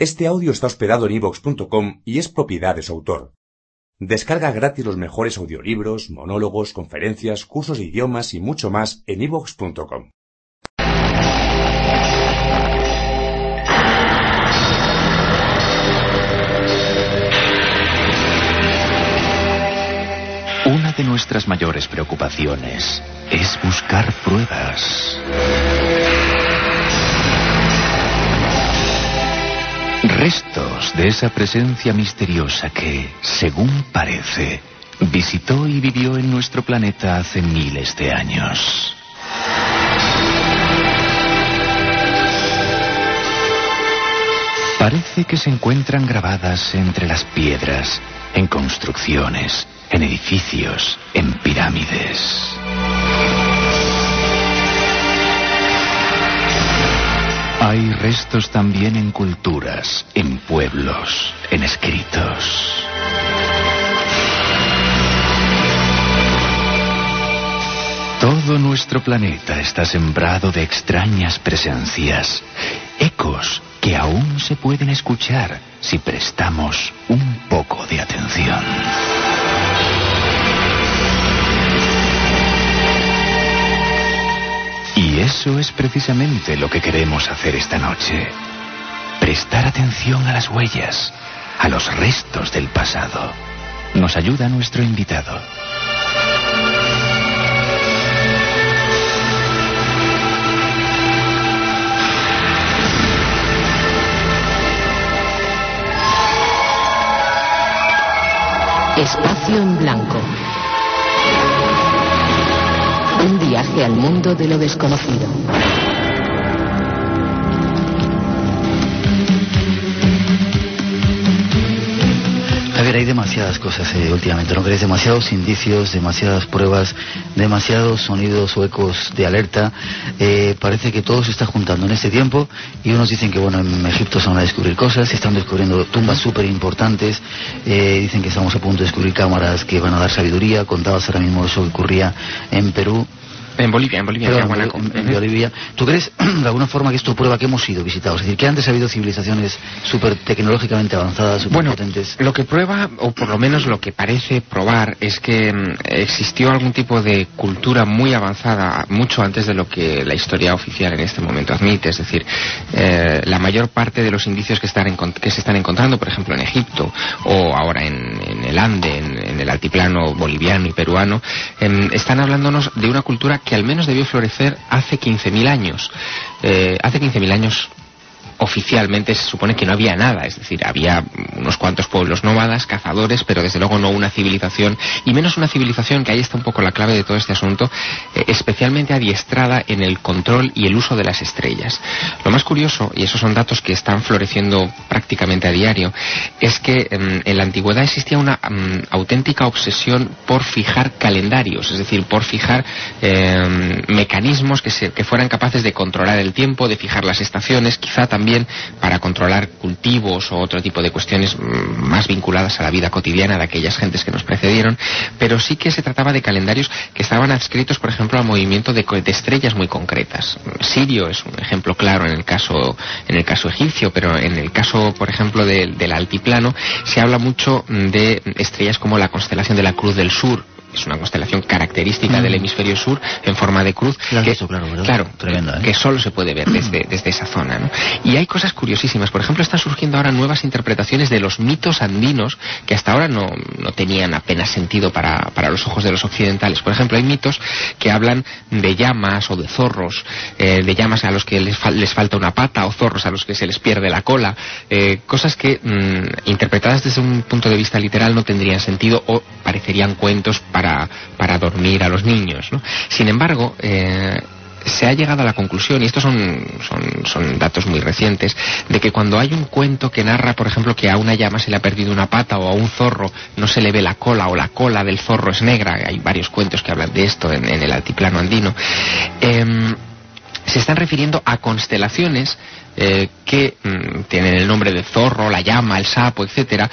Este audio está hospedado en ivox.com y es propiedad de su autor. Descarga gratis los mejores audiolibros, monólogos, conferencias, cursos de idiomas y mucho más en ivox.com. Una de nuestras mayores preocupaciones es buscar pruebas. Restos de esa presencia misteriosa que, según parece, visitó y vivió en nuestro planeta hace miles de años. Parece que se encuentran grabadas entre las piedras, en construcciones, en edificios, en pirámides. Hay restos también en culturas, en pueblos, en escritos. Todo nuestro planeta está sembrado de extrañas presencias, ecos que aún se pueden escuchar si prestamos un poco de atención. Eso es precisamente lo que queremos hacer esta noche. Prestar atención a las huellas, a los restos del pasado. Nos ayuda nuestro invitado. Espacio en blanco. Un viaje al mundo de lo desconocido. Ver, hay demasiadas cosas eh, últimamente, ¿no crees? Demasiados indicios, demasiadas pruebas, demasiados sonidos o ecos de alerta. Eh, parece que todo se está juntando en este tiempo y unos dicen que, bueno, en Egipto se van a descubrir cosas, se están descubriendo tumbas súper importantes, eh, dicen que estamos a punto de descubrir cámaras que van a dar sabiduría, contabas ahora mismo eso que ocurría en Perú. En Bolivia, en Bolivia, en Tiahuanaco. en-. Bolivia. ¿Tú crees de alguna forma que esto prueba que hemos sido visitados? Es decir, que antes ha habido civilizaciones súper tecnológicamente avanzadas, súper Bueno, potentes. lo que prueba, o por lo menos lo que parece probar, es que mm, existió algún tipo de cultura muy avanzada mucho antes de lo que la historia oficial en este momento admite. Es decir, eh, la mayor parte de los indicios que, están que se están encontrando, por ejemplo, en Egipto o ahora en, en el Ande, en, en el altiplano boliviano y peruano, em, están hablándonos de una cultura que al menos debió florecer hace 15.000 años. Eh, hace 15.000 años oficialmente se supone que no había nada, es decir, había unos cuantos pueblos nómadas, cazadores, pero desde luego no una civilización, y menos una civilización, que ahí está un poco la clave de todo este asunto, eh, especialmente adiestrada en el control y el uso de las estrellas. Lo más curioso, y esos son datos que están floreciendo prácticamente a diario, es que em, en la antigüedad existía una em, auténtica obsesión por fijar calendarios, es decir, por fijar em, mecanismos que, se- que fueran capaces de controlar el tiempo, de fijar las estaciones, quizá también para controlar cultivos o otro tipo de cuestiones mm, más vinculadas a la vida cotidiana de aquellas gentes que nos precedieron, pero sí que se trataba de calendarios que estaban adscritos, por ejemplo, al movimiento de, de estrellas muy concretas. Sirio es un ejemplo claro en el caso, en el caso egipcio, pero en el caso, por ejemplo, del- altiplano, se habla mucho de estrellas como la constelación de la Cruz del Sur, es una constelación característica Mm. del hemisferio sur en forma de cruz La has que, visto, claro, claro, Tremenda, ¿eh? que solo se puede ver desde, desde esa zona ¿no? y hay cosas curiosísimas por ejemplo están surgiendo ahora nuevas interpretaciones de los mitos andinos que hasta ahora no, no tenían apenas sentido para, para los ojos de los occidentales por ejemplo hay mitos que hablan de llamas o de zorros eh, de llamas a los que les, les falta una pata o zorros a los que se les pierde la cola eh, cosas que mm, interpretadas desde un punto de vista literal no tendrían sentido o parecerían cuentos para, para dormir a los niños. Sin embargo, eh, se ha llegado a la conclusión, y estos son, son, son datos muy recientes, de que cuando hay un cuento que narra, por ejemplo, que a una llama se le ha perdido una pata o a un zorro no se le ve la cola o la cola del zorro es negra, hay varios cuentos que hablan de esto en, el altiplano andino, em, se están refiriendo a constelaciones eh, que mm, tienen el nombre de zorro, la llama, el sapo, etcétera,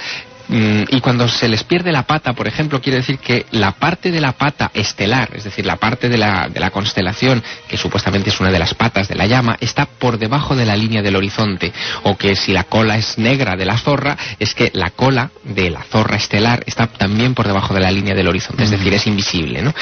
y cuando se les pierde la pata, por ejemplo, quiere decir que la parte de la pata estelar, es decir, la parte de la, de la constelación, que supuestamente es una de las patas de la llama, está por debajo de la línea del horizonte. O que si la cola es negra de la zorra, es que la cola de la zorra estelar está también por debajo de la línea del horizonte, es decir, es invisible, ¿no?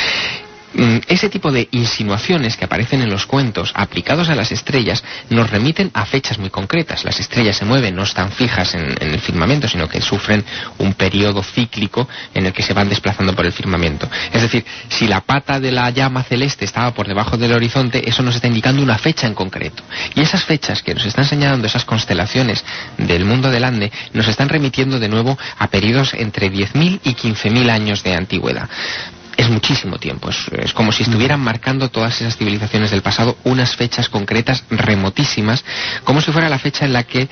Mm, ese tipo de insinuaciones que aparecen en los cuentos aplicados a las estrellas nos remiten a fechas muy concretas. Las estrellas se mueven, no están fijas en, el firmamento, sino que sufren un periodo cíclico en el que se van desplazando por el firmamento. Es decir, si la pata de la llama celeste estaba por debajo del horizonte, eso nos está indicando una fecha en concreto. Y esas fechas que nos están señalando esas constelaciones del mundo del Ande nos están remitiendo de nuevo a periodos entre 10.000 y 15.000 años de antigüedad es muchísimo tiempo. Es, como si estuvieran marcando todas esas civilizaciones del pasado unas fechas concretas remotísimas, como si fuera la fecha en la que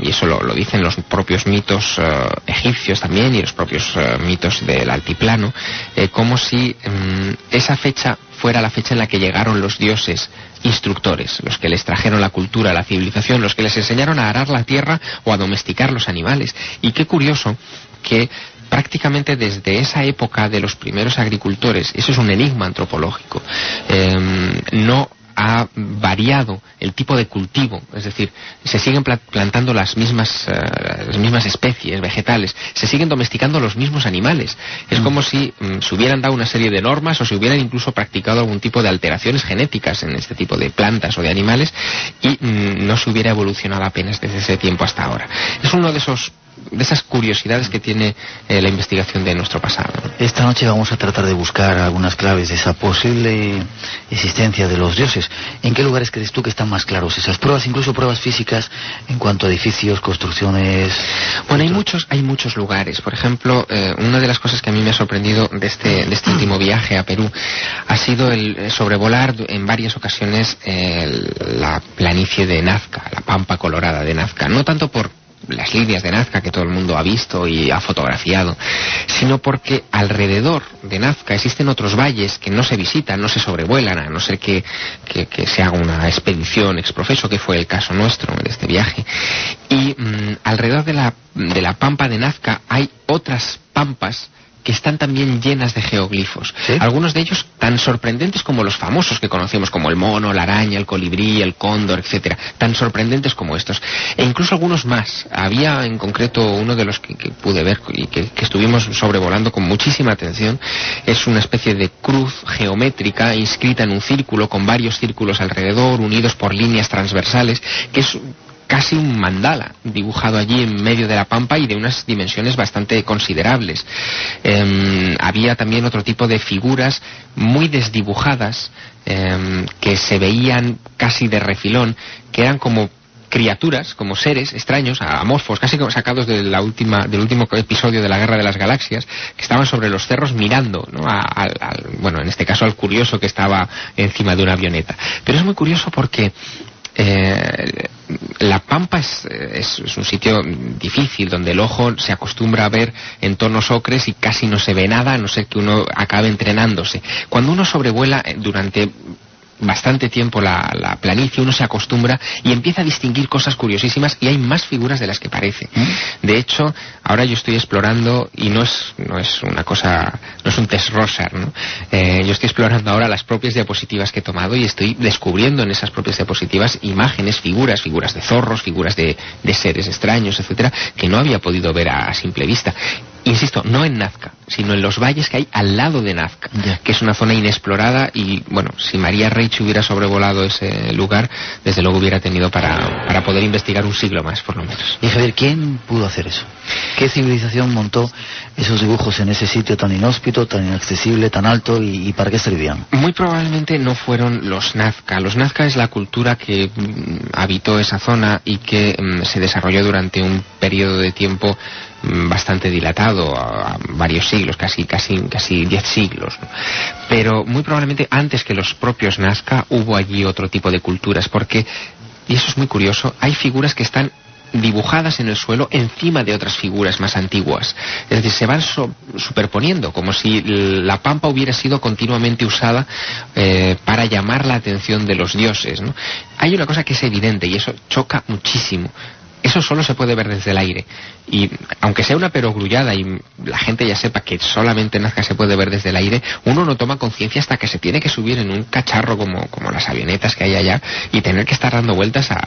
y eso lo, dicen los propios mitos eh, egipcios también y los propios eh, mitos del altiplano, eh, como si mm, esa fecha fuera la fecha en la que llegaron los dioses instructores, los que les trajeron la cultura, la civilización, los que les enseñaron a arar la tierra o a domesticar los animales. Y qué curioso que prácticamente desde esa época de los primeros agricultores, eso es un enigma antropológico, em, no ha variado el tipo de cultivo, es decir, se siguen plantando las mismas, eh, las mismas especies vegetales, se siguen domesticando los mismos animales. Es mm. como si mm, se hubieran dado una serie de normas o se hubieran incluso practicado algún tipo de alteraciones genéticas en este tipo de plantas o de animales y mm, no se hubiera evolucionado apenas desde ese tiempo hasta ahora. Es uno de esos de esas curiosidades que tiene eh, la investigación de nuestro pasado. Esta noche vamos a tratar de buscar algunas claves de esa posible existencia de los dioses. ¿En qué lugares crees tú que están más claros esas pruebas, incluso pruebas físicas en cuanto a edificios, construcciones? Bueno, hay muchos, hay muchos lugares. Por ejemplo, eh, una de las cosas que a mí me ha sorprendido de este, de este último viaje a Perú ha sido el sobrevolar en varias ocasiones la planicie de Nazca, la pampa colorada de Nazca. No tanto por las líneas de Nazca que todo el mundo ha visto y ha fotografiado, sino porque alrededor de Nazca existen otros valles que no se visitan, no se sobrevuelan, a no ser que, se haga una expedición exprofeso, que fue el caso nuestro de este viaje. Y mm, alrededor de la, de la pampa de Nazca hay otras pampas que están también llenas de geoglifos. Algunos de ellos tan sorprendentes como los famosos que conocemos, como el mono, la araña, el colibrí, el cóndor, etcétera, tan sorprendentes como estos. E incluso algunos más. Había en concreto uno de los que, pude ver y que, que, estuvimos sobrevolando con muchísima atención. Es una especie de cruz geométrica inscrita en un círculo con varios círculos alrededor, unidos por líneas transversales, que es casi un mandala dibujado allí en medio de la pampa y de unas dimensiones bastante considerables. Em, había también otro tipo de figuras muy desdibujadas em, que se veían casi de refilón, que eran como criaturas, como seres extraños, amorfos, casi sacados de la última, del último episodio de la Guerra de las Galaxias, que estaban sobre los cerros mirando, ¿no? bueno, en este caso al curioso que estaba encima de una avioneta. Pero es muy curioso porque eh, la Pampa es, es, un sitio difícil donde el ojo se acostumbra a ver entornos ocres y casi no se ve nada a no ser que uno acabe entrenándose. Cuando uno sobrevuela eh, durante bastante tiempo la, la, planicie, uno se acostumbra y empieza a distinguir cosas curiosísimas y hay más figuras de las que parece. ¿Mm? De hecho, ahora yo estoy explorando y no es, no es una cosa, no es un test Rosar, ¿no? Eh, yo estoy explorando ahora las propias diapositivas que he tomado y estoy descubriendo en esas propias diapositivas imágenes, figuras, figuras de zorros, figuras de, de seres extraños, etcétera, que no había podido ver a simple vista insisto, no en Nazca, sino en los valles que hay al lado de Nazca, que es una zona inexplorada y, bueno, si María Reich hubiera sobrevolado ese lugar, desde luego hubiera tenido para, para poder investigar un siglo más, por lo menos. Y Javier, ¿quién pudo hacer eso? ¿Qué civilización montó esos dibujos en ese sitio tan inhóspito, tan inaccesible, tan alto y, para qué servían? Muy probablemente no fueron los Nazca. Los Nazca es la cultura que mm, habitó esa zona y que mm, se desarrolló durante un periodo de tiempo bastante dilatado, a, varios siglos, casi casi casi diez siglos. Pero muy probablemente antes que los propios Nazca hubo allí otro tipo de culturas, porque y eso es muy curioso, hay figuras que están dibujadas en el suelo encima de otras figuras más antiguas. Es decir, se van superponiendo, como si la pampa hubiera sido continuamente usada eh, para llamar la atención de los dioses. Hay una cosa que es evidente y eso choca muchísimo eso solo se puede ver desde el aire. Y aunque sea una perogrullada y la gente ya sepa que solamente Nazca se puede ver desde el aire, uno no toma conciencia hasta que se tiene que subir en un cacharro como, como las avionetas que hay allá y tener que estar dando vueltas a,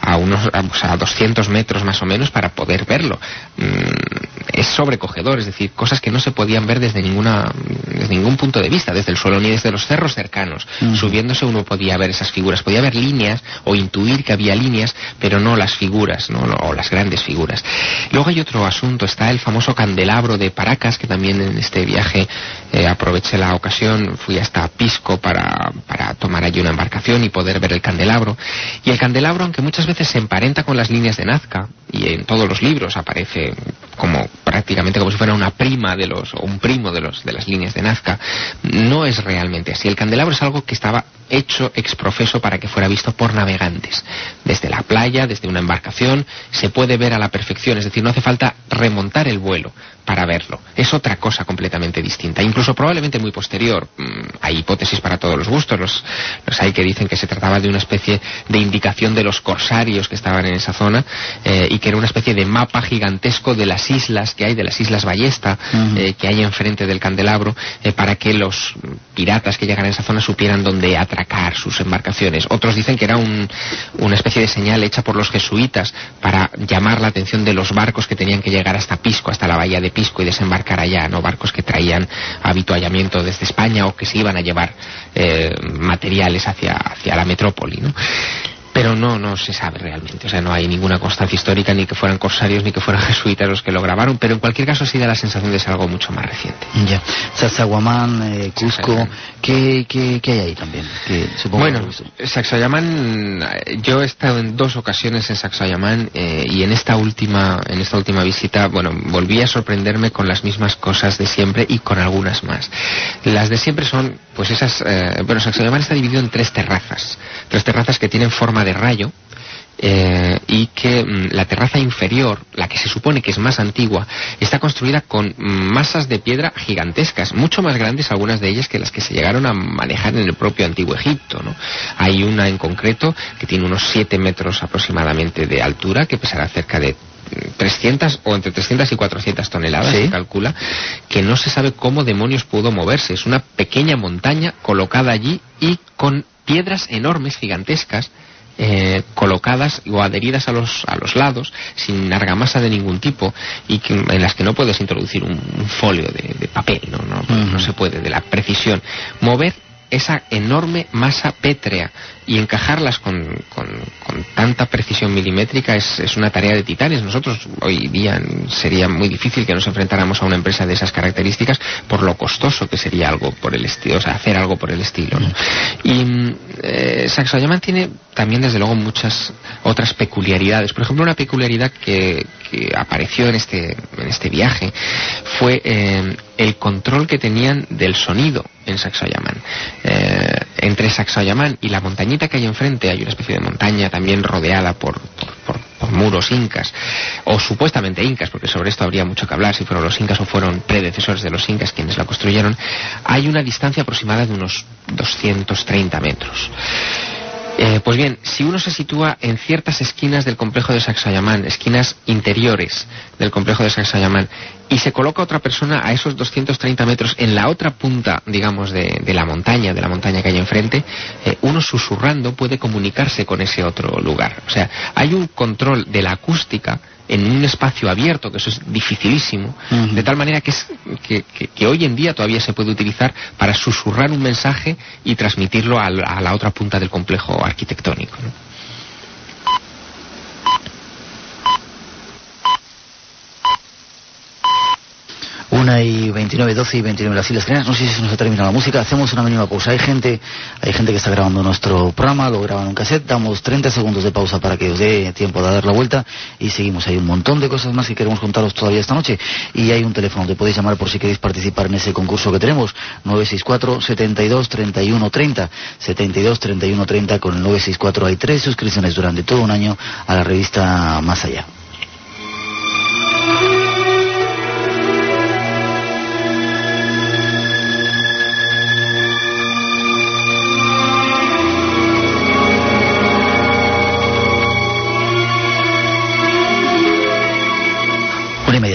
a unos a, 200 metros más o menos para poder verlo. Mm, es sobrecogedor, es decir, cosas que no se podían ver desde ninguna desde ningún punto de vista, desde el suelo ni desde los cerros cercanos. Subiéndose uno podía ver esas figuras, podía ver líneas o intuir que había líneas, pero no las figuras, ¿no? o las grandes figuras. Luego hay otro asunto, está el famoso candelabro de Paracas, que también en este viaje eh, aproveché la ocasión, fui hasta Pisco para, para tomar allí una embarcación y poder ver el candelabro. Y el candelabro, aunque muchas veces se emparenta con las líneas de Nazca, y en todos los libros aparece como prácticamente como si fuera una prima de los, o un primo de los, de las líneas de Nazca, no es realmente así. El candelabro es algo que estaba hecho exprofeso para que fuera visto por navegantes. Desde la playa, desde una embarcación, se puede ver a la perfección, es decir, no hace falta remontar el vuelo para verlo. Es otra cosa completamente distinta, incluso probablemente muy posterior. Mm, hay hipótesis para todos los gustos. Los, hay que dicen que se trataba de una especie de indicación de los corsarios que estaban en esa zona eh, y que era una especie de mapa gigantesco de las islas que hay, de las islas Ballesta, eh, que hay enfrente del candelabro, eh, para que los piratas que llegan a esa zona supieran dónde atracar sus embarcaciones. Otros dicen que era una especie de señal hecha por los jesuitas para llamar la atención de los barcos que tenían que llegar hasta Pisco, hasta la bahía de Pisco y desembarcar allá, ¿no? Barcos que traían habituallamiento desde España o que se iban a llevar eh, materiales hacia, hacia la metrópoli, ¿no? Pero no, no se sabe realmente. O sea, no hay ninguna constancia histórica ni que fueran corsarios ni que fueran jesuitas los que lo grabaron, pero en cualquier caso sí da la sensación de ser algo mucho más reciente. Ya. Sacsayhuamán, eh, Cusco, ¿qué, qué, hay ahí también? bueno, Sacsayhuamán, yo he estado en dos ocasiones en Sacsayhuamán eh, y en esta última, en esta última visita, bueno, volví a sorprenderme con las mismas cosas de siempre y con algunas más. Las de siempre son, pues esas, eh, bueno, Sacsayhuamán está dividido en tres terrazas, tres terrazas que tienen forma de rayo eh, y que mm, la terraza inferior, la que se supone que es más antigua, está construida con masas de piedra gigantescas, mucho más grandes algunas de ellas que las que se llegaron a manejar en el propio antiguo Egipto. ¿no? Hay una en concreto que tiene unos 7 metros aproximadamente de altura, que pesará cerca de 300 o entre 300 y 400 toneladas, se calcula, que no se sabe cómo demonios pudo moverse. Es una pequeña montaña colocada allí y con piedras enormes, gigantescas, eh, colocadas o adheridas a los, a los lados sin argamasa de ningún tipo y en las que no puedes introducir un, folio de, papel, ¿no? No, no se puede, de la precisión. Mover esa enorme masa pétrea y encajarlas con, con, tanta precisión milimétrica es, es, una tarea de titanes. Nosotros hoy día sería muy difícil que nos enfrentáramos a una empresa de esas características por lo costoso que sería algo por el estilo, o sea, hacer algo por el estilo. Y eh, Sacsayhuamán tiene también, desde luego, muchas otras peculiaridades. Por ejemplo, una peculiaridad que, que apareció en este, en este viaje fue eh, el control que tenían del sonido en Sacsayhuamán. Eh, entre Sacsayhuamán y la que hay enfrente hay una especie de montaña también rodeada por, por, muros incas, o supuestamente incas, porque sobre esto habría mucho que hablar, si fueron los incas o fueron predecesores de los incas quienes la construyeron, hay una distancia aproximada de unos 230 metros. Eh, pues bien, si uno se sitúa en ciertas esquinas del complejo de Sacsayhuamán, esquinas interiores del complejo de Sacsayhuamán, y se coloca otra persona a esos 230 metros en la otra punta, digamos, de, la montaña, de la montaña que hay enfrente, eh, uno susurrando puede comunicarse con ese otro lugar. O sea, hay un control de la acústica en un espacio abierto, que eso es dificilísimo, de tal manera que, es, que, hoy en día todavía se puede utilizar para susurrar un mensaje y transmitirlo a, la otra punta del complejo arquitectónico. Una y 29, 12 y 29 las Islas Canarias. No sé si se nos ha terminado la música. Hacemos una mínima pausa. Hay gente, hay gente que está grabando nuestro programa, lo graban en un cassette. Damos 30 segundos de pausa para que os dé tiempo de dar la vuelta y seguimos. Hay un montón de cosas más que queremos contaros todavía esta noche. Y hay un teléfono donde podéis llamar por si queréis participar en ese concurso que tenemos. 964 72 31 30. 72 31 30 con el 964. Hay tres suscripciones durante todo un año a la revista Más Allá.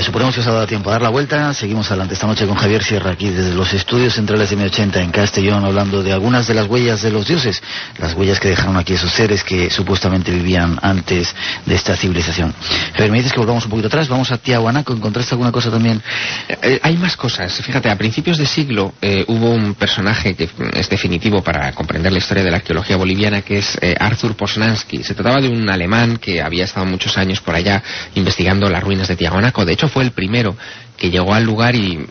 Suponemos que os ha dado tiempo a dar la vuelta. Seguimos adelante esta noche con Javier Sierra aquí desde los estudios centrales de M80 en Castellón, hablando de algunas de las huellas de los dioses, las huellas que dejaron aquí esos seres que supuestamente vivían antes de esta civilización. Javier, me dices que volvamos un poquito atrás, vamos a Tiahuanaco, ¿encontraste alguna cosa también? Eh, eh, hay más cosas. Fíjate, a principios de siglo eh, hubo un personaje que es definitivo para comprender la historia de la arqueología boliviana, que es Arthur Posnansky. Se trataba de un alemán que había estado muchos años por allá investigando las ruinas de Tiahuanaco. De hecho, fue el primero que llegó al lugar y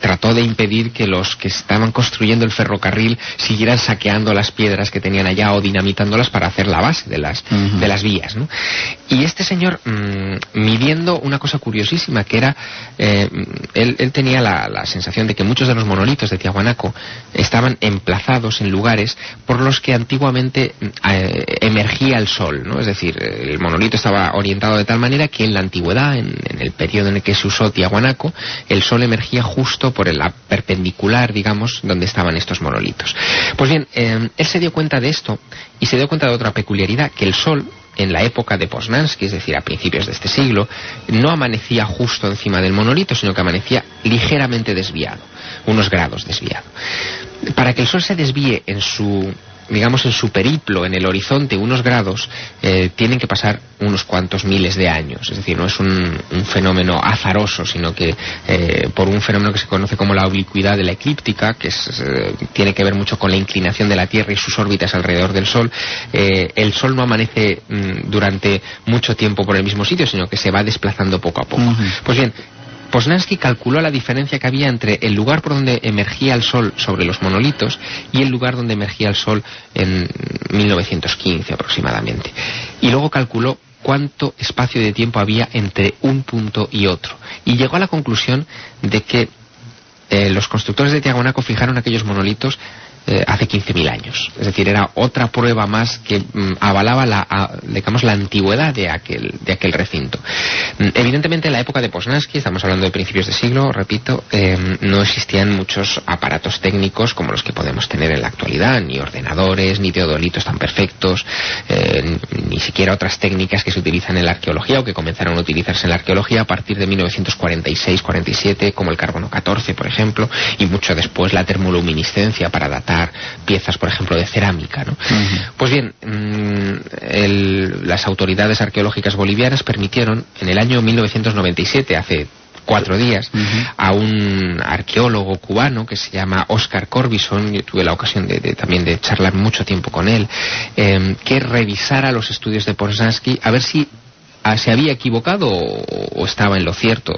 trató de impedir que los que estaban construyendo el ferrocarril siguieran saqueando las piedras que tenían allá o dinamitándolas para hacer la base de las, de las vías. ¿no? Y este señor, mm, midiendo una cosa curiosísima, que era, eh, él, él, tenía la, la, sensación de que muchos de los monolitos de Tiahuanaco estaban emplazados en lugares por los que antiguamente eh, emergía el sol. ¿no? Es decir, el monolito estaba orientado de tal manera que en la antigüedad, en, en el periodo en el que se usó Tiahuanaco, el Sol emergía justo por la perpendicular, digamos, donde estaban estos monolitos. Pues bien, eh, él se dio cuenta de esto y se dio cuenta de otra peculiaridad, que el Sol en la época de Poznansky, es decir, a principios de este siglo, no amanecía justo encima del monolito, sino que amanecía ligeramente desviado, unos grados desviado. Para que el Sol se desvíe en su digamos, en su periplo en el horizonte unos grados, eh, tienen que pasar unos cuantos miles de años. Es decir, no es un, un fenómeno azaroso, sino que eh, por un fenómeno que se conoce como la oblicuidad de la eclíptica, que es, eh, tiene que ver mucho con la inclinación de la Tierra y sus órbitas alrededor del Sol, eh, el Sol no amanece mm, durante mucho tiempo por el mismo sitio, sino que se va desplazando poco a poco. Uh -huh. Pues bien, Posnansky calculó la diferencia que había entre el lugar por donde emergía el Sol sobre los monolitos y el lugar donde emergía el Sol en 1915 aproximadamente. Y luego calculó cuánto espacio de tiempo había entre un punto y otro. Y llegó a la conclusión de que eh, los constructores de Tiahuanaco fijaron aquellos monolitos eh, hace 15.000 años. Es decir, era otra prueba más que mm, avalaba la, digamos, la antigüedad de aquel, de aquel recinto. Mm, evidentemente, en la época de Posnansky, estamos hablando de principios de siglo, repito, eh, no existían muchos aparatos técnicos como los que podemos tener en la actualidad, ni ordenadores, ni teodolitos tan perfectos, eh, ni siquiera otras técnicas que se utilizan en la arqueología o que comenzaron a utilizarse en la arqueología a partir de 1946-47, como el carbono 14, por ejemplo, y mucho después la termoluminiscencia para datar piezas, por ejemplo, de cerámica. ¿no? Uh -huh. Pues bien, el, las autoridades arqueológicas bolivianas permitieron en el año 1997, hace cuatro días, uh -huh. a un arqueólogo cubano que se llama Oscar Corbison, yo tuve la ocasión de, de, también de charlar mucho tiempo con él, eh, que revisara los estudios de Poznansky a ver si se había equivocado o, o, estaba en lo cierto.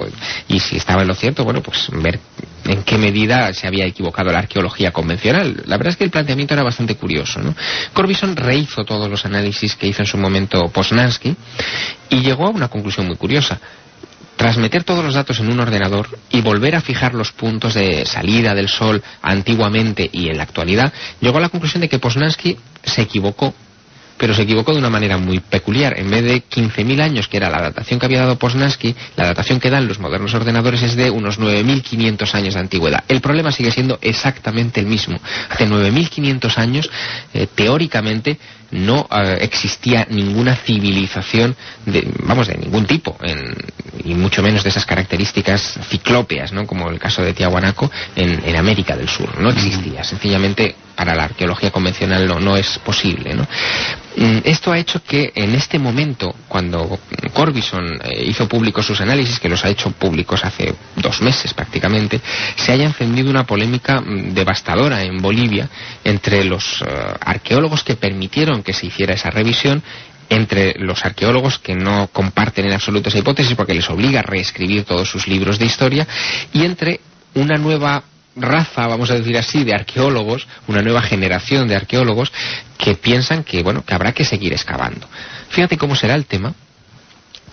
Y si estaba en lo cierto, bueno, pues ver en qué medida se había equivocado la arqueología convencional. La verdad es que el planteamiento era bastante curioso. ¿no? Corbison rehizo todos los análisis que hizo en su momento Posnansky y llegó a una conclusión muy curiosa. Tras meter todos los datos en un ordenador y volver a fijar los puntos de salida del Sol antiguamente y en la actualidad, llegó a la conclusión de que Posnansky se equivocó pero se equivocó de una manera muy peculiar. En vez de 15.000 años, que era la datación que había dado Posnansky, la datación que dan los modernos ordenadores es de unos 9.500 años de antigüedad. El problema sigue siendo exactamente el mismo. Hace 9.500 años, eh, teóricamente, no uh, existía ninguna civilización, de, vamos, de ningún tipo, en, y mucho menos de esas características ciclópeas, ¿no? como el caso de Tiahuanaco, en, en América del Sur. No existía. Sencillamente, para la arqueología convencional no, es posible. ¿no? Esto ha hecho que en este momento, cuando Corbison eh, hizo públicos sus análisis, que los ha hecho públicos hace dos meses prácticamente, se haya encendido una polémica devastadora en Bolivia entre los uh, arqueólogos que permitieron que se hiciera esa revisión entre los arqueólogos que no comparten en absoluto esa hipótesis porque les obliga a reescribir todos sus libros de historia y entre una nueva raza, vamos a decir así, de arqueólogos, una nueva generación de arqueólogos que piensan que, bueno, que habrá que seguir excavando. Fíjate cómo será el tema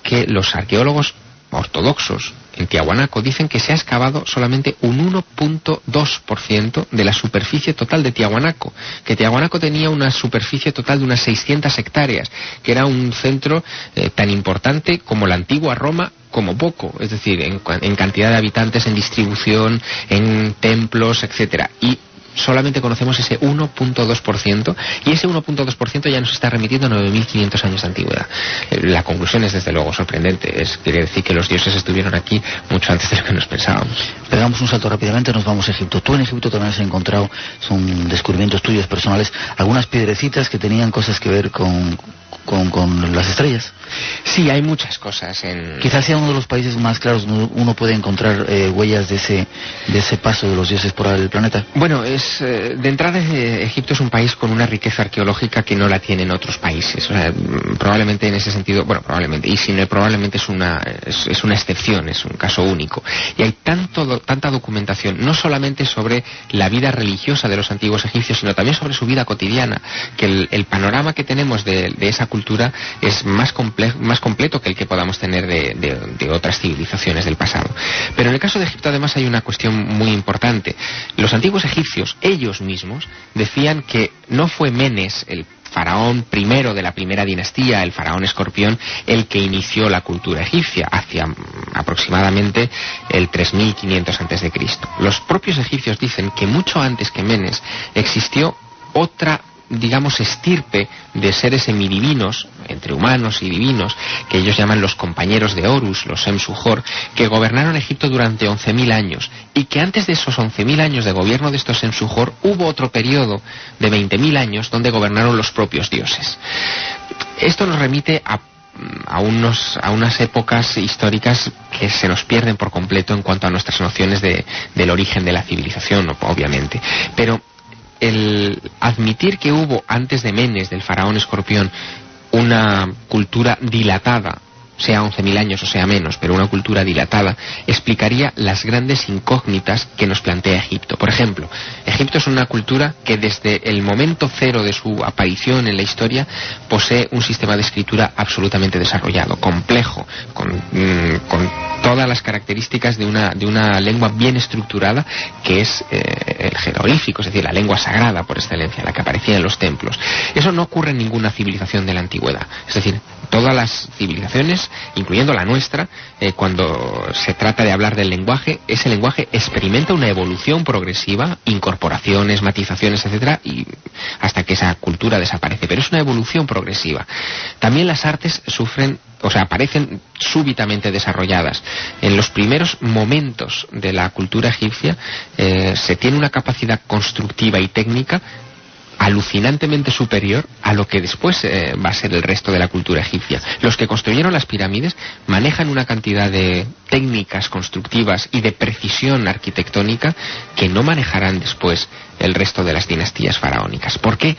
que los arqueólogos ortodoxos en Tiahuanaco dicen que se ha excavado solamente un 1.2% de la superficie total de Tiahuanaco, que Tiahuanaco tenía una superficie total de unas 600 hectáreas, que era un centro eh, tan importante como la antigua Roma como poco, es decir, en, en, cantidad de habitantes, en distribución, en templos, etcétera. Y solamente conocemos ese 1.2% y ese 1.2% ya nos está remitiendo a 9.500 años de antigüedad. Eh, la conclusión es desde luego sorprendente, es, quiere decir que los dioses estuvieron aquí mucho antes de lo que nos pensábamos. Pegamos un salto rápidamente, nos vamos a Egipto. Tú en Egipto también has encontrado, son descubrimientos tuyos personales, algunas piedrecitas que tenían cosas que ver con, con, las estrellas. Sí, hay muchas cosas. En... Quizás sea uno de los países más claros donde uno puede encontrar eh, huellas de ese, de ese paso de los dioses por el planeta. Bueno, es eh, de entrada eh, Egipto es un país con una riqueza arqueológica que no la tienen otros países. Mm, probablemente en ese sentido, bueno, probablemente, y si no, probablemente es una, es, una excepción, es un caso único. Y hay tanto, tanta documentación, no solamente sobre la vida religiosa de los antiguos egipcios, sino también sobre su vida cotidiana, que el, panorama que tenemos de, de esa cultura es más, más completo que el que podamos tener de, otras civilizaciones del pasado. Pero en el caso de Egipto además hay una cuestión muy importante. Los antiguos egipcios, ellos mismos, decían que no fue Menes, el faraón primero de la primera dinastía, el faraón escorpión, el que inició la cultura egipcia hacia mm, aproximadamente el 3500 a.C. Los propios egipcios dicen que mucho antes que Menes existió otra digamos, estirpe de seres semidivinos, entre humanos y divinos, que ellos llaman los compañeros de Horus, los Semsujor, que gobernaron Egipto durante 11.000 años, y que antes de esos 11.000 años de gobierno de estos Semsujor hubo otro periodo de 20.000 años donde gobernaron los propios dioses. Esto nos remite a a, unos, a unas épocas históricas que se nos pierden por completo en cuanto a nuestras nociones de, del origen de la civilización, obviamente. Pero el admitir que hubo antes de Menes, del faraón escorpión, una cultura dilatada sea 11.000 años o sea menos, pero una cultura dilatada, explicaría las grandes incógnitas que nos plantea Egipto. Por ejemplo, Egipto es una cultura que desde el momento cero de su aparición en la historia posee un sistema de escritura absolutamente desarrollado, complejo, con, mm, todas las características de una, de una lengua bien estructurada que es eh, el jeroglífico, es decir, la lengua sagrada por excelencia, la que aparecía en los templos. Eso no ocurre en ninguna civilización de la antigüedad. Es decir, todas las civilizaciones, incluyendo la nuestra, eh, cuando se trata de hablar del lenguaje, ese lenguaje experimenta una evolución progresiva, incorporaciones, matizaciones, etcétera, y hasta que esa cultura desaparece. Pero es una evolución progresiva. También las artes sufren, o sea, aparecen súbitamente desarrolladas. En los primeros momentos de la cultura egipcia eh, se tiene una capacidad constructiva y técnica alucinantemente superior a lo que después eh, va a ser el resto de la cultura egipcia. Los que construyeron las pirámides manejan una cantidad de técnicas constructivas y de precisión arquitectónica que no manejarán después el resto de las dinastías faraónicas. ¿Por qué?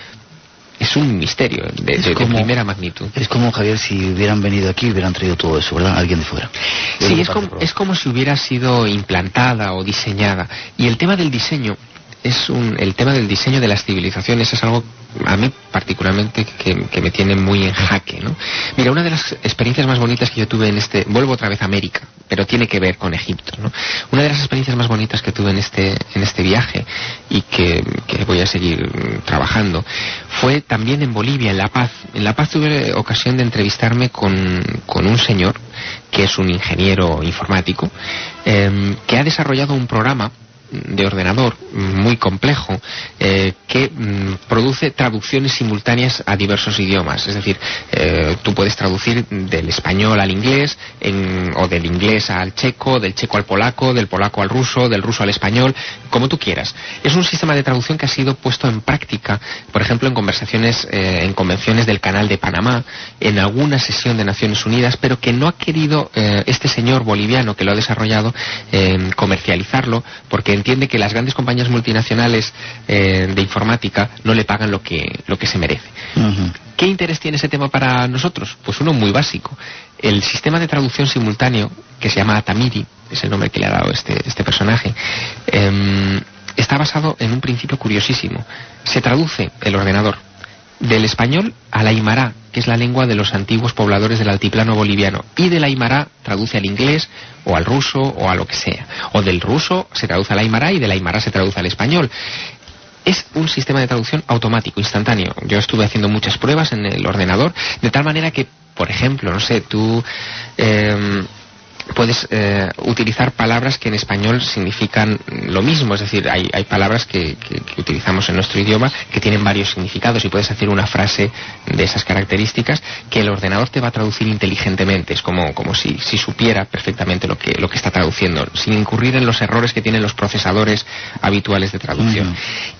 Es un misterio de, primera magnitud. Es como, Javier, si hubieran venido aquí hubieran traído todo eso, ¿verdad? Alguien de fuera. Sí, es es como si hubiera sido implantada o diseñada. Y el tema del diseño es un, el tema del diseño de las civilizaciones es algo a mí particularmente que, me tiene muy en jaque. ¿no? Mira, una de las experiencias más bonitas que yo tuve en este, vuelvo otra vez a América, pero tiene que ver con Egipto. ¿no? Una de las experiencias más bonitas que tuve en este, en este viaje y que, voy a seguir trabajando fue también en Bolivia, en La Paz. En La Paz tuve ocasión de entrevistarme con, con un señor que es un ingeniero informático eh, que ha desarrollado un programa de ordenador muy complejo eh, que mm, produce traducciones simultáneas a diversos idiomas. Es decir, eh, tú puedes traducir del español al inglés o del inglés al checo, del checo al polaco, del polaco al ruso, del ruso al español, como tú quieras. Es un sistema de traducción que ha sido puesto en práctica, por ejemplo, en conversaciones, eh, en convenciones del Canal de Panamá, en alguna sesión de Naciones Unidas, pero que no ha querido este señor boliviano que lo ha desarrollado comercializarlo porque entiende que las grandes compañías multinacionales eh, de informática no le pagan lo que, lo que se merece. ¿Qué interés tiene ese tema para nosotros? Pues uno muy básico. El sistema de traducción simultáneo, que se llama Atamiri, es el nombre que le ha dado este, este personaje, em, está basado en un principio curiosísimo. Se traduce el ordenador del español al aymara, que es la lengua de los antiguos pobladores del altiplano boliviano, y del aymara traduce al inglés o al ruso o a lo que sea. O del ruso se traduce al aymara y del aymara se traduce al español. Es un sistema de traducción automático, instantáneo. Yo estuve haciendo muchas pruebas en el ordenador, de tal manera que, por ejemplo, no sé, tú... Em, puedes eh, utilizar palabras que en español significan lo mismo, es decir, hay, palabras que, utilizamos en nuestro idioma que tienen varios significados y puedes hacer una frase de esas características que el ordenador te va a traducir inteligentemente, es como, como si, supiera perfectamente lo que, lo que está traduciendo, sin incurrir en los errores que tienen los procesadores habituales de traducción.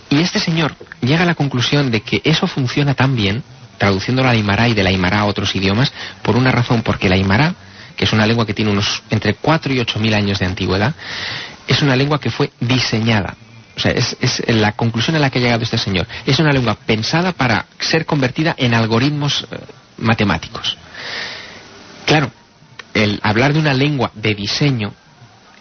Y este señor llega a la conclusión de que eso funciona tan bien, traduciendo la Aymara y de la Aymara a otros idiomas, por una razón, porque la Aymara que es una lengua que tiene unos entre 4 y 8 mil años de antigüedad, es una lengua que fue diseñada. O sea, es, la conclusión a la que ha llegado este señor. Es una lengua pensada para ser convertida en algoritmos eh, matemáticos. Claro, el hablar de una lengua de diseño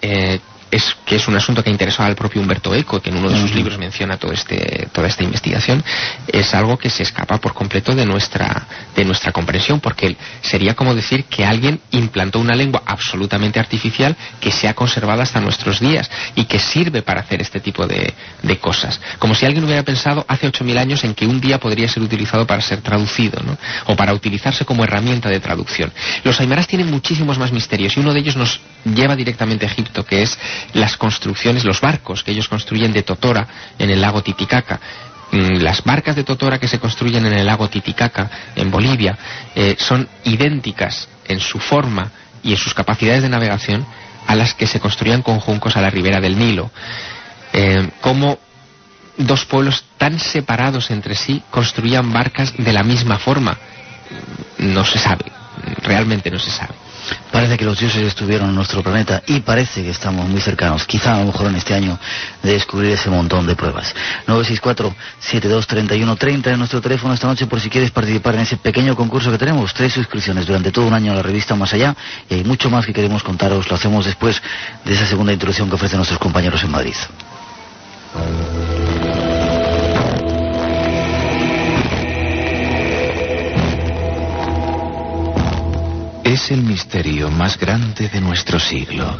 eh, es que es un asunto que interesó al propio Humberto Eco, que en uno de sus libros menciona todo este, toda esta investigación, es algo que se escapa por completo de nuestra, de nuestra comprensión, porque sería como decir que alguien implantó una lengua absolutamente artificial que se ha conservado hasta nuestros días y que sirve para hacer este tipo de, de cosas. Como si alguien hubiera pensado hace 8.000 años en que un día podría ser utilizado para ser traducido, ¿no? o para utilizarse como herramienta de traducción. Los aymaras tienen muchísimos más misterios y uno de ellos nos lleva directamente a Egipto, que es las construcciones, los barcos que ellos construyen de Totora en el lago Titicaca. Mm, las barcas de Totora que se construyen en el lago Titicaca, en Bolivia, eh, son idénticas en su forma y en sus capacidades de navegación a las que se construían con juncos a la ribera del Nilo. Eh, como dos pueblos tan separados entre sí construían barcas de la misma forma? No se sabe, realmente no se sabe. Parece que los dioses estuvieron en nuestro planeta y parece que estamos muy cercanos, quizá a lo mejor en este año, de descubrir ese montón de pruebas. 964-7231-30 en nuestro teléfono esta noche por si quieres participar en ese pequeño concurso que tenemos. Tres suscripciones durante todo un año a la revista Más Allá y hay mucho más que queremos contaros. Lo hacemos después de esa segunda introducción que ofrecen nuestros compañeros en Madrid. Es el misterio más grande de nuestro siglo.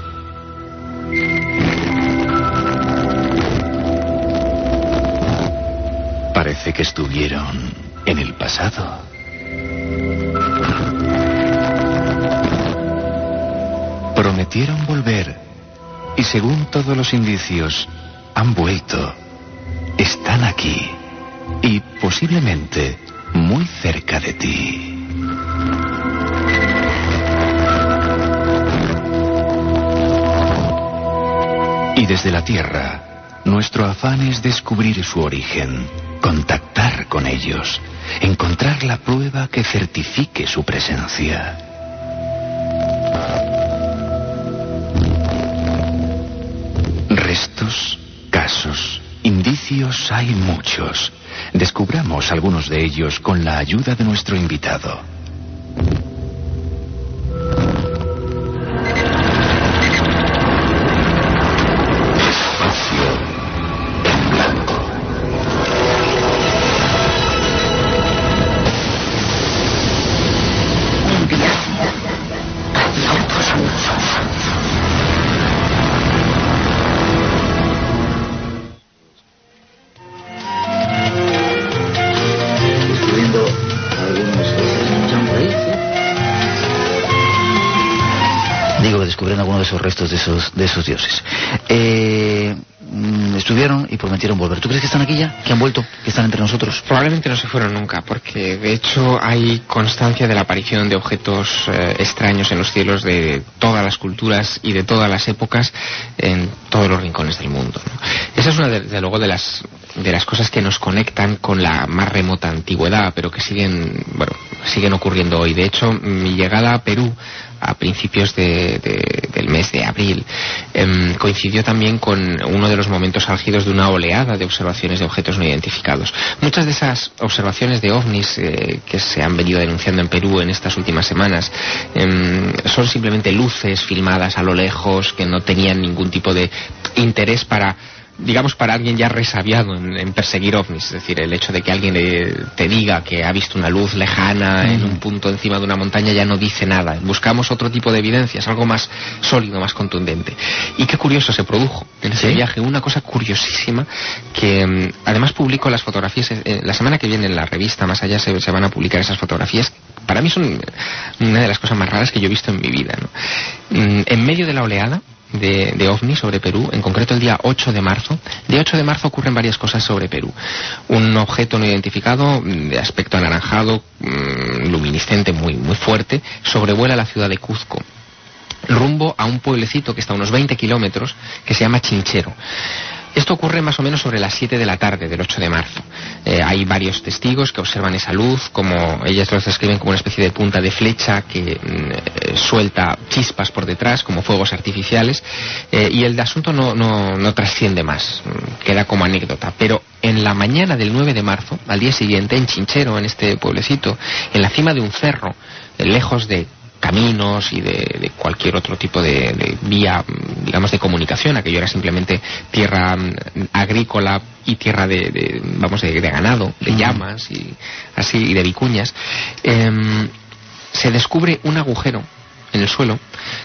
Parece que estuvieron en el pasado. Prometieron volver y según todos los indicios, han vuelto. Están aquí y posiblemente muy cerca de ti. Y desde la Tierra, nuestro afán es descubrir su origen, contactar con ellos, encontrar la prueba que certifique su presencia. Restos, casos, indicios hay muchos. Descubramos algunos de ellos con la ayuda de nuestro invitado. De esos, de esos dioses. Eh, mm, estuvieron y prometieron volver. ¿Tú crees que están aquí ya? ¿Que han vuelto? ¿Que están entre nosotros? Probablemente no se fueron nunca, porque de hecho hay constancia de la aparición de objetos eh, extraños en los cielos de todas las culturas y de todas las épocas en todos los rincones del mundo. Esa es una, de, luego, de las, de las cosas que nos conectan con la más remota antigüedad, pero que siguen, bueno, siguen ocurriendo hoy. De hecho, mi llegada a Perú a principios de, del mes de abril, em, coincidió también con uno de los momentos álgidos de una oleada de observaciones de objetos no identificados. Muchas de esas observaciones de ovnis eh, que se han venido denunciando en Perú en estas últimas semanas em, son simplemente luces filmadas a lo lejos que no tenían ningún tipo de interés para digamos, para alguien ya resabiado en, perseguir ovnis. Es decir, el hecho de que alguien te diga que ha visto una luz lejana en un punto encima de una montaña ya no dice nada. Buscamos otro tipo de evidencias, algo más sólido, más contundente. Y qué curioso se produjo en ese viaje, una cosa curiosísima que mm, además publico las fotografías, eh, la semana que viene en la revista Más Allá se, se van a publicar esas fotografías para mí son una de las cosas más raras que yo he visto en mi vida. Mm, en medio de la oleada, de, de, OVNI sobre Perú, en concreto el día 8 de marzo. Día 8 de marzo ocurren varias cosas sobre Perú. Un objeto no identificado, mm, de aspecto anaranjado, mmm, luminiscente, muy, muy fuerte, sobrevuela la ciudad de Cuzco rumbo a un pueblecito que está a unos 20 kilómetros, que se llama Chinchero. Esto ocurre más o menos sobre las 7 de la tarde del 8 de marzo. Eh, hay varios testigos que observan esa luz, como ellas lo describen como una especie de punta de flecha que mm, suelta chispas por detrás, como fuegos artificiales, eh, y el asunto no, no, no trasciende más, mm, queda como anécdota. Pero en la mañana del 9 de marzo, al día siguiente, en Chinchero, en este pueblecito, en la cima de un cerro, eh, lejos de caminos y de, de cualquier otro tipo de, de, vía, digamos, de comunicación. Aquello era simplemente tierra mm, agrícola y tierra de, de vamos, de, ganado, de llamas y así, y de vicuñas. Eh, se descubre un agujero en el suelo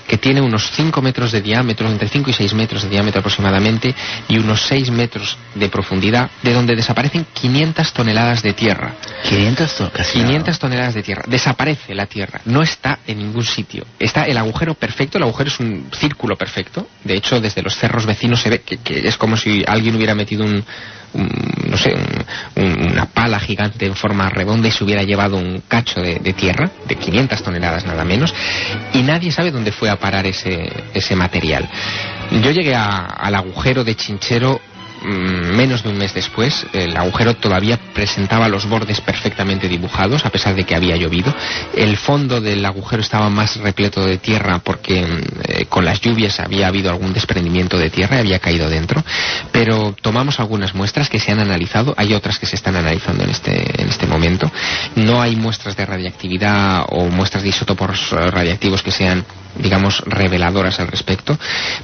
que tiene unos 5 metros de diámetro, entre 5 y 6 metros de diámetro aproximadamente, y unos 6 metros de profundidad, de donde desaparecen 500 toneladas de tierra. 500, to casi 500 toneladas de tierra. Desaparece la tierra, no está en ningún sitio. Está el agujero perfecto, el agujero es un círculo perfecto. De hecho, desde los cerros vecinos se ve que, que es como si alguien hubiera metido un, no sé, un, una pala gigante en forma redonda y se hubiera llevado un cacho de, tierra, de 500 toneladas nada menos, y nadie sabe dónde fue a parar ese, ese material. Yo llegué a, al agujero de Chinchero menos de un mes después, el agujero todavía presentaba los bordes perfectamente dibujados, a pesar de que había llovido. El fondo del agujero estaba más repleto de tierra porque eh, con las lluvias había habido algún desprendimiento de tierra y había caído dentro. Pero tomamos algunas muestras que se han analizado, hay otras que se están analizando en este, en este momento. No hay muestras de radiactividad o muestras de isótopos radiactivos que sean digamos, reveladoras al respecto,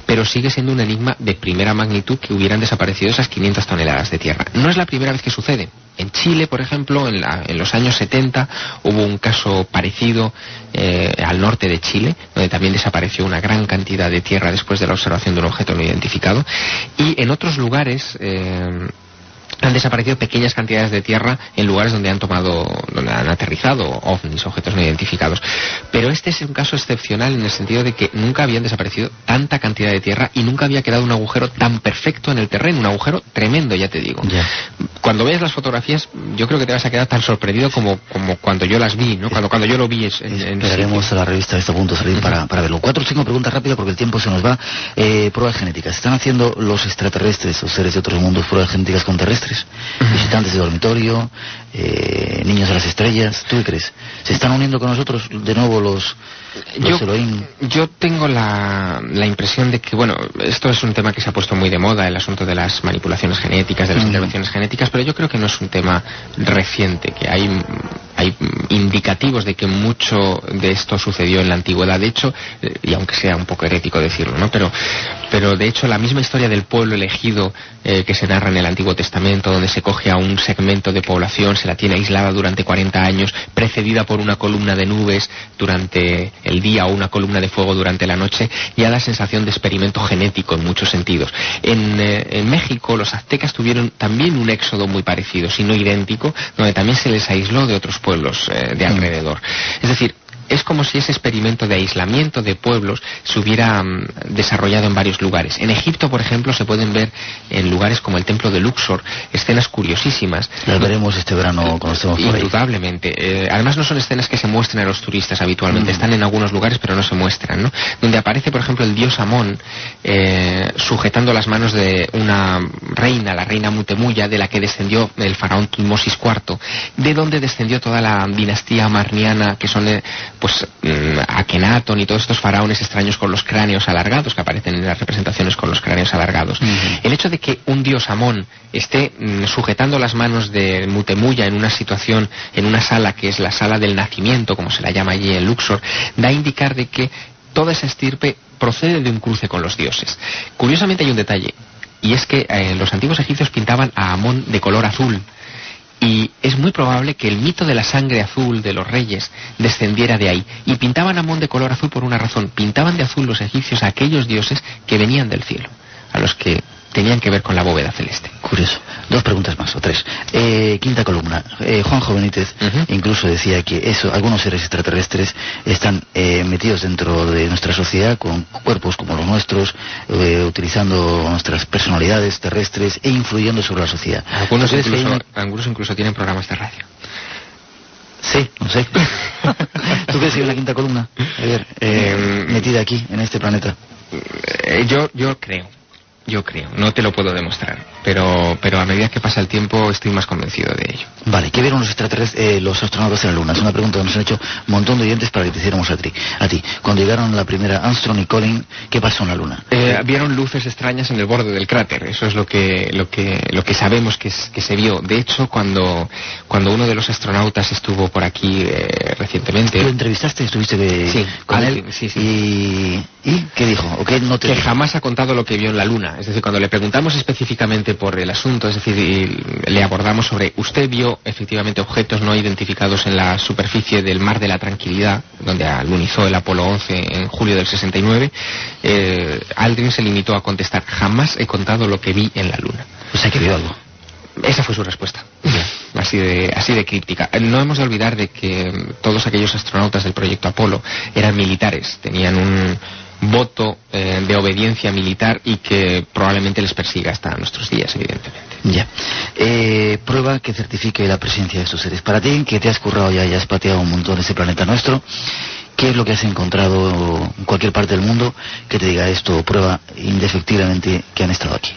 pero sigue siendo un enigma de primera magnitud que hubieran desaparecido esas 500 toneladas de tierra. No es la primera vez que sucede. En Chile, por ejemplo, en, la, en los años 70 hubo un caso parecido eh, al norte de Chile, donde también desapareció una gran cantidad de tierra después de la observación de un objeto no identificado. Y en otros lugares... Eh, han desaparecido pequeñas cantidades de tierra en lugares donde han tomado, donde han aterrizado ovnis, objetos no identificados. Pero este es un caso excepcional en el sentido de que nunca habían desaparecido tanta cantidad de tierra y nunca había quedado un agujero tan perfecto en el terreno, un agujero tremendo, ya te digo. Yeah. Cuando veas las fotografías, yo creo que te vas a quedar tan sorprendido como, como cuando yo las vi, ¿no? Cuando, cuando yo lo vi en, en Esperaremos a la revista de este punto salir uh -huh. para, para verlo. Cuatro o cinco preguntas rápidas porque el tiempo se nos va. Eh, pruebas genéticas. ¿Están haciendo los extraterrestres o seres de otros mundos pruebas genéticas con terrestres? Uh -huh. Visitantes de dormitorio, eh, niños de las estrellas. ¿Tú qué crees? ¿Se están uniendo con nosotros de nuevo los, los yo, Elohim? yo tengo la, la, impresión de que, bueno, esto es un tema que se ha puesto muy de moda, el asunto de las manipulaciones genéticas, de las uh -huh. intervenciones genéticas, pero yo creo que no es un tema reciente, que hay, hay indicativos de que mucho de esto sucedió en la antigüedad. De hecho, y aunque sea un poco herético decirlo, ¿no? Pero, pero de hecho la misma historia del pueblo elegido eh, que se narra en el Antiguo Testamento, donde se coge a un segmento de población, se la tiene aislada durante 40 años, precedida por una columna de nubes durante el día o una columna de fuego durante la noche, ya da sensación de experimento genético en muchos sentidos. En, eh, en México los aztecas tuvieron también un éxodo muy parecido, si no idéntico, donde también se les aisló de otros pueblos eh, de alrededor. Es decir, es como si ese experimento de aislamiento de pueblos se hubiera um, desarrollado en varios lugares. En Egipto, por ejemplo, se pueden ver en lugares como el templo de Luxor escenas curiosísimas. Las veremos este verano cuando estemos por Indudablemente. Eh, además, no son escenas que se muestran a los turistas habitualmente. Mm. Están en algunos lugares, pero no se muestran. ¿no? Donde aparece, por ejemplo, el dios Amón eh, sujetando las manos de una reina, la reina Mutemuya, de la que descendió el faraón Tutmosis IV, de donde descendió toda la dinastía marniana, que son eh, pues mmm, Akenaton y todos estos faraones extraños con los cráneos alargados que aparecen en las representaciones con los cráneos alargados. Uh -huh. El hecho de que un dios Amón esté mmm, sujetando las manos de Mutemuya en una situación, en una sala que es la sala del nacimiento, como se la llama allí en Luxor, da a indicar de que toda esa estirpe procede de un cruce con los dioses. Curiosamente hay un detalle, y es que eh, los antiguos egipcios pintaban a Amón de color azul, y es muy probable que el mito de la sangre azul de los reyes descendiera de ahí. Y pintaban a Amón de color azul por una razón. Pintaban de azul los egipcios a aquellos dioses que venían del cielo. a los que tenían que ver con la bóveda celeste. Curioso. Dos preguntas más, o tres. Eh, quinta columna. Eh, Juanjo Benítez incluso decía que eso, algunos seres extraterrestres están eh, metidos dentro de nuestra sociedad con cuerpos como los nuestros, utilizando nuestras personalidades terrestres e influyendo sobre la sociedad. Algunos incluso, algunos incluso tienen programas de radio. Sí, no sé. ¿Tú crees que hay una quinta columna? A ver, metida aquí, en este planeta. yo, yo creo yo creo, no te lo puedo demostrar, pero, pero a medida que pasa el tiempo estoy más convencido de ello. Vale, ¿qué vieron los extraterrestres, eh, los astronautas en la Luna? Es una pregunta que nos han hecho un montón de oyentes para que te hiciéramos a ti. A ti. Cuando llegaron la primera Armstrong y Colin, ¿qué pasó en la Luna? Eh, vieron luces extrañas en el borde del cráter, eso es lo que, lo que, lo que sabemos que, que se vio. De hecho, cuando, cuando uno de los astronautas estuvo por aquí eh, recientemente... ¿Lo entrevistaste? ¿Estuviste sí, con él? Sí, sí. ¿Y, ¿Y qué dijo? ¿O qué no te que jamás ha contado lo que vio en la Luna. Es decir, cuando le preguntamos específicamente por el asunto, es decir, le abordamos sobre, usted vio efectivamente objetos no identificados en la superficie del Mar de la Tranquilidad, donde alunizó el Apolo 11 en julio del 69, eh, Aldrin se limitó a contestar, jamás he contado lo que vi en la Luna. O sea que vio algo. Esa fue su respuesta, así de, así de críptica. No hemos de olvidar de que todos aquellos astronautas del proyecto Apolo eran militares, tenían un, voto eh, de obediencia militar y que probablemente les persiga hasta nuestros días, evidentemente. Ya. Eh, prueba que certifique la presencia de estos seres. Para ti, que te has currado ya y has pateado un montón ese planeta nuestro, ¿qué es lo que has encontrado en cualquier parte del mundo que te diga esto, prueba indefectiblemente que han estado aquí?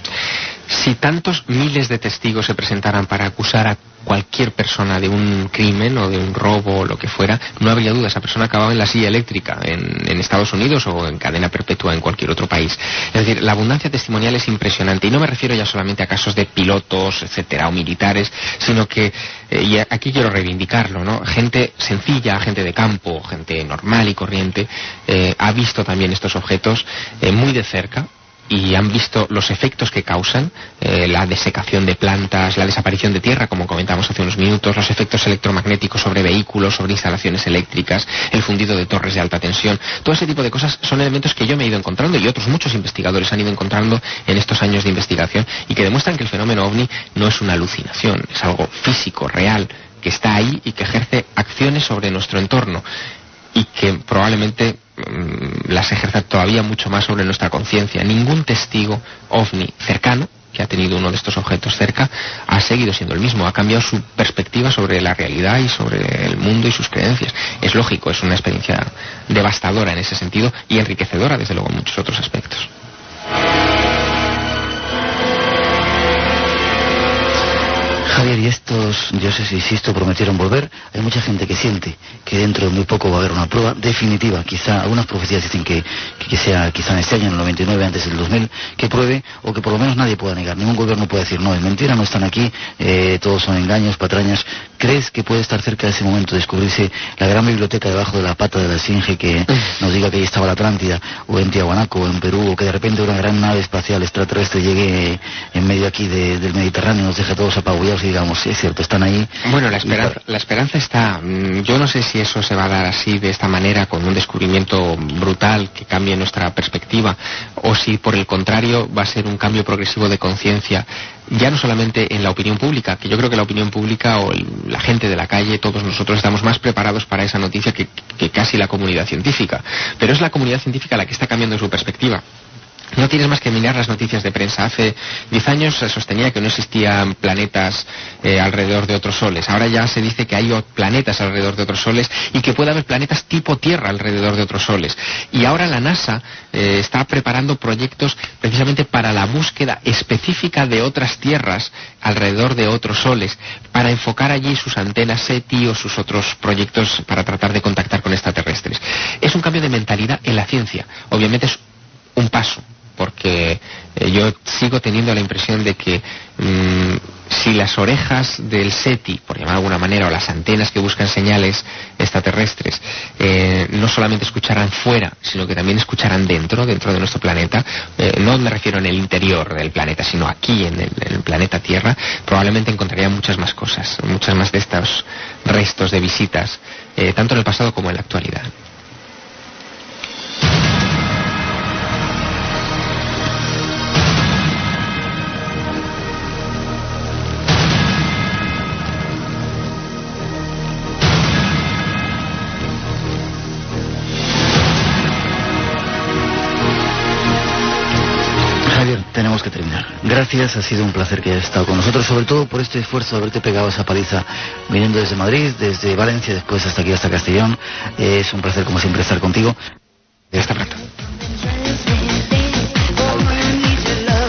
Si tantos miles de testigos se presentaran para acusar a cualquier persona de un crimen o de un robo o lo que fuera, no habría duda, esa persona acababa en la silla eléctrica en, Estados Unidos o en cadena perpetua en cualquier otro país. Es decir, la abundancia testimonial es impresionante y no me refiero ya solamente a casos de pilotos, etcétera, o militares, sino que, eh, y aquí quiero reivindicarlo, ¿no? Gente sencilla, gente de campo, gente normal y corriente, eh, ha visto también estos objetos eh, muy de cerca, y han visto los efectos que causan, eh, la desecación de plantas, la desaparición de tierra, como comentamos hace unos minutos, los efectos electromagnéticos sobre vehículos, sobre instalaciones eléctricas, el fundido de torres de alta tensión. Todo ese tipo de cosas son elementos que yo me he ido encontrando y otros muchos investigadores han ido encontrando en estos años de investigación y que demuestran que el fenómeno ovni no es una alucinación, es algo físico, real, que está ahí y que ejerce acciones sobre nuestro entorno y que probablemente las ejerza todavía mucho más sobre nuestra conciencia. Ningún testigo ovni cercano que ha tenido uno de estos objetos cerca ha seguido siendo el mismo, ha cambiado su perspectiva sobre la realidad y sobre el mundo y sus creencias. Es lógico, es una experiencia devastadora en ese sentido y enriquecedora desde luego en muchos otros aspectos. Javier, y estos dioses, insisto, prometieron volver. Hay mucha gente que siente que dentro de muy poco va a haber una prueba definitiva. Quizá algunas profecías dicen que, que sea quizá en este año, en el 99, antes del 2000, que pruebe o que por lo menos nadie pueda negar. Ningún gobierno puede decir, no, es mentira, no están aquí, eh, todos son engaños, patrañas. ¿Crees que puede estar cerca de ese momento, descubrirse la gran biblioteca debajo de la pata de la Esfinge que nos diga que ahí estaba la Atlántida, o en Tiahuanaco, o en Perú, o que de repente una gran nave espacial extraterrestre llegue en medio aquí del Mediterráneo y nos deje todos apabullados y digamos, es cierto, están ahí. Bueno, la esperanza, la esperanza está. Mm, yo no sé si eso se va a dar así, de esta manera, con un descubrimiento brutal que cambie nuestra perspectiva, o si por el contrario va a ser un cambio progresivo de conciencia, ya no solamente en la opinión pública, que yo creo que la opinión pública o la gente de la calle, todos nosotros estamos más preparados para esa noticia que casi la comunidad científica, pero es la comunidad científica la que está cambiando su perspectiva. No tienes más que mirar las noticias de prensa. Hace 10 años se sostenía que no existían planetas eh, alrededor de otros soles. Ahora ya se dice que hay planetas alrededor de otros soles y que puede haber planetas tipo Tierra alrededor de otros soles. Y ahora la NASA eh, está preparando proyectos precisamente para la búsqueda específica de otras tierras alrededor de otros soles, para enfocar allí sus antenas SETI o sus otros proyectos para tratar de contactar con extraterrestres. Es un cambio de mentalidad en la ciencia. Obviamente es un paso porque eh, yo sigo teniendo la impresión de que mm, si las orejas del SETI, por llamar de alguna manera, o las antenas que buscan señales extraterrestres, eh, no solamente escucharán fuera, sino que también escucharán dentro, dentro de nuestro planeta, eh, no me refiero en el interior del planeta, sino aquí en el, planeta Tierra, probablemente encontrarían muchas más cosas, muchas más de estos restos de visitas, tanto en el pasado como en la actualidad. Gracias, ha sido un placer que hayas estado con nosotros, sobre todo por este esfuerzo de haberte pegado esa paliza viniendo desde Madrid, desde Valencia, después hasta aquí, hasta Castellón. es un placer, como siempre, estar contigo. Y hasta pronto.